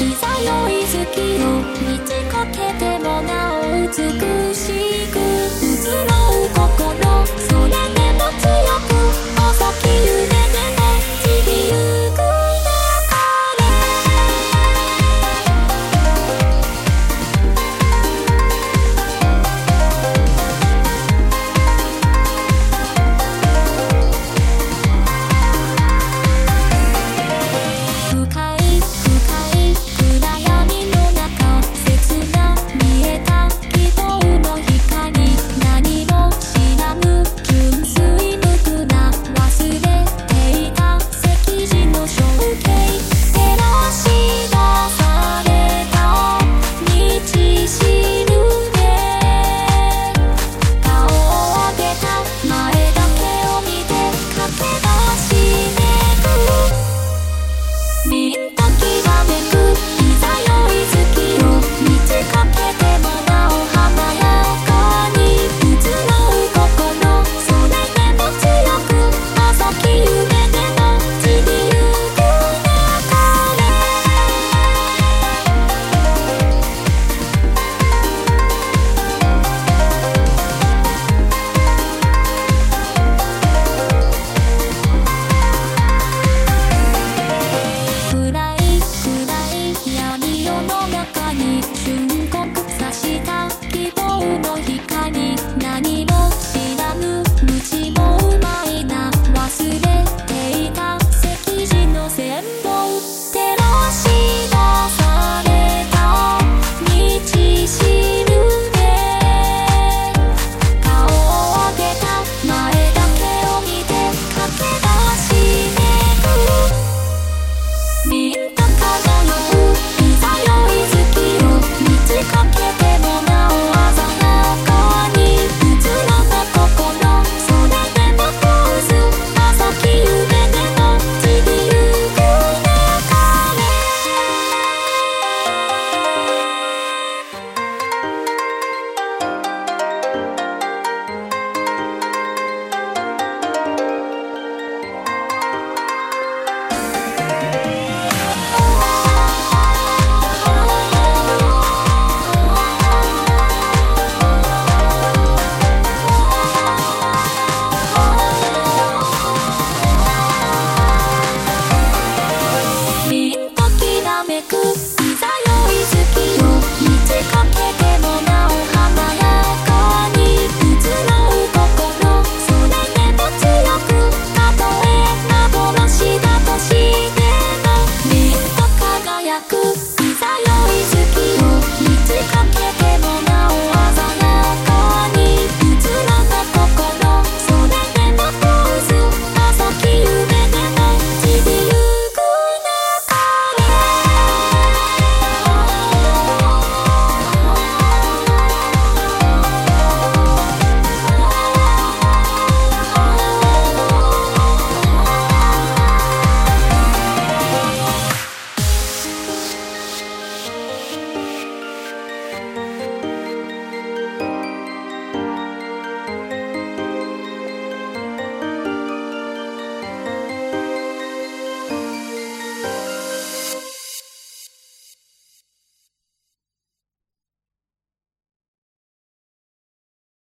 いざ良い月を満ちかけてもなお美しい you